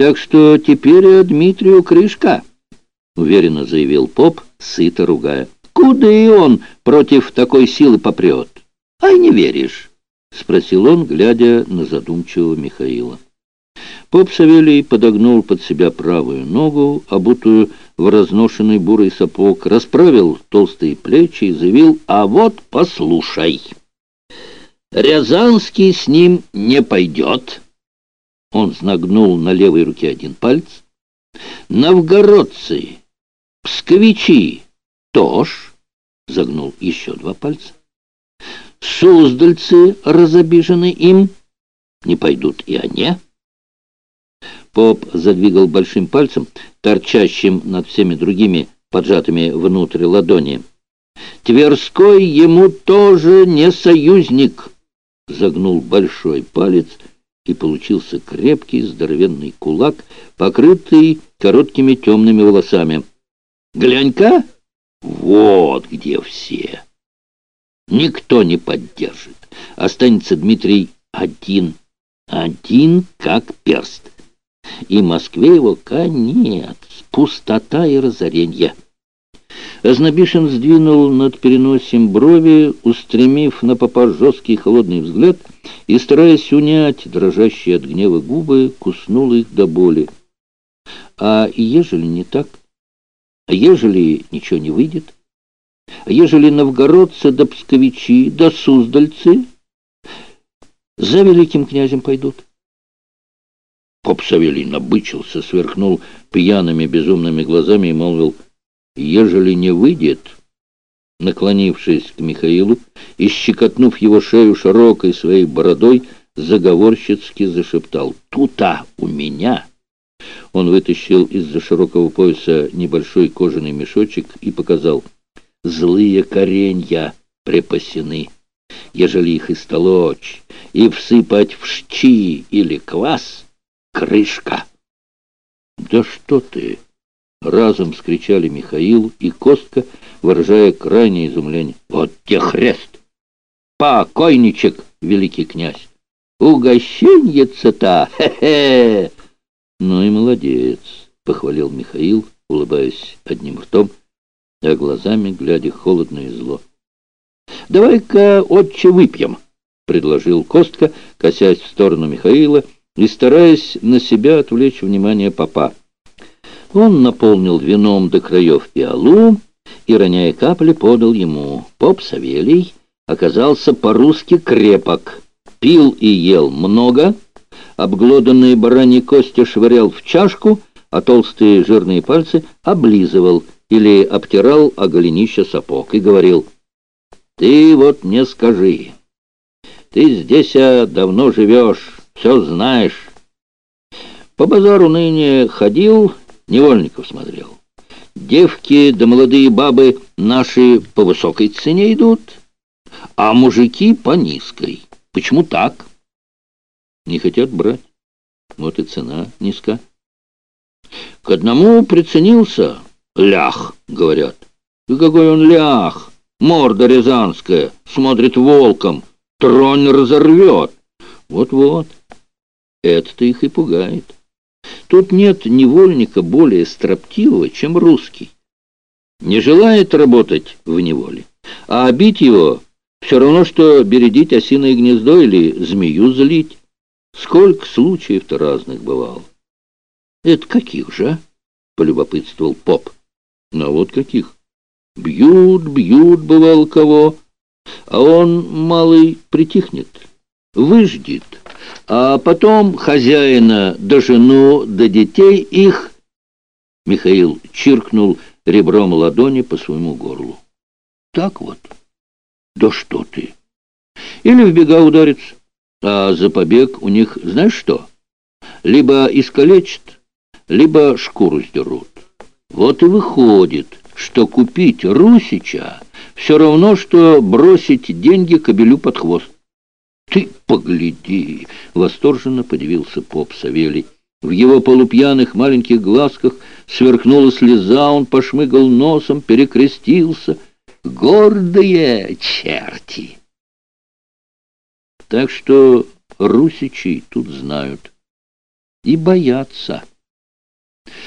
Так что теперь Дмитрию крышка, — уверенно заявил поп, сыто ругая. Куда и он против такой силы попрет? Ай, не веришь? — спросил он, глядя на задумчивого Михаила. Поп Савелий подогнул под себя правую ногу, обутую в разношенный бурый сапог, расправил толстые плечи и заявил, «А вот послушай, Рязанский с ним не пойдет». Он знагнул на левой руке один палец. «Новгородцы, псковичи, тоже», — загнул еще два пальца. «Суздальцы, разобижены им, не пойдут и они». Поп задвигал большим пальцем, торчащим над всеми другими, поджатыми внутрь ладони. «Тверской ему тоже не союзник!» Загнул большой палец, и получился крепкий здоровенный кулак, покрытый короткими темными волосами. «Глянь-ка! Вот где все!» Никто не поддержит. Останется Дмитрий один, один как перст и Москве его конец, пустота и разоренье. Ознобишин сдвинул над переносием брови, устремив на попа жесткий холодный взгляд и, стараясь унять дрожащие от гнева губы, куснул их до боли. А ежели не так? А ежели ничего не выйдет? А ежели новгородцы да псковичи да суздальцы за великим князем пойдут? Поп Савелий набычился, сверкнул пьяными безумными глазами и молвил, «Ежели не выйдет...» Наклонившись к Михаилу и щекотнув его шею широкой своей бородой, заговорщицки зашептал, «Тута у меня!» Он вытащил из-за широкого пояса небольшой кожаный мешочек и показал, «Злые коренья припасены. Ежели их истолочь и всыпать в щи или квас...» крышка. «Да что ты!» — разом скричали Михаил и Костка, выражая крайнее изумление. «Вот те хрест! Покойничек, великий князь! Угощеньица-то! Хе-хе!» «Ну и молодец!» — похвалил Михаил, улыбаясь одним ртом, а глазами глядя холодно и зло. «Давай-ка, отче, выпьем!» — предложил Костка, косясь в сторону Михаила — и стараясь на себя отвлечь внимание папа. Он наполнил вином до краев пиалу и, роняя капли, подал ему. Поп Савелий оказался по-русски крепок, пил и ел много, обглоданные бараньи кости швырял в чашку, а толстые жирные пальцы облизывал или обтирал о голенище сапог и говорил, «Ты вот мне скажи, ты здесь а, давно живешь, все знаешь. По базару ныне ходил, невольников смотрел. Девки да молодые бабы наши по высокой цене идут, а мужики по низкой. Почему так? Не хотят брать. Вот и цена низка. К одному приценился. Лях, говорят. И какой он лях? Морда рязанская, смотрит волком. Тронь разорвет. Вот-вот. Это-то их и пугает. Тут нет невольника более строптивого, чем русский. Не желает работать в неволе, а обить его все равно, что бередить осиное гнездо или змею злить. Сколько случаев-то разных бывало. Это каких же, а? полюбопытствовал поп. Ну вот каких. Бьют, бьют, бывало кого, а он, малый, притихнет, выждет а потом хозяина да жену да детей их... Михаил чиркнул ребром ладони по своему горлу. Так вот. Да что ты? Или в бега ударится. А за побег у них знаешь что? Либо искалечат, либо шкуру сдерут. Вот и выходит, что купить Русича все равно, что бросить деньги кобелю под хвост. «Ты погляди!» — восторженно подивился поп Савелий. В его полупьяных маленьких глазках сверкнула слеза, он пошмыгал носом, перекрестился. «Гордые черти!» Так что русичи тут знают и боятся.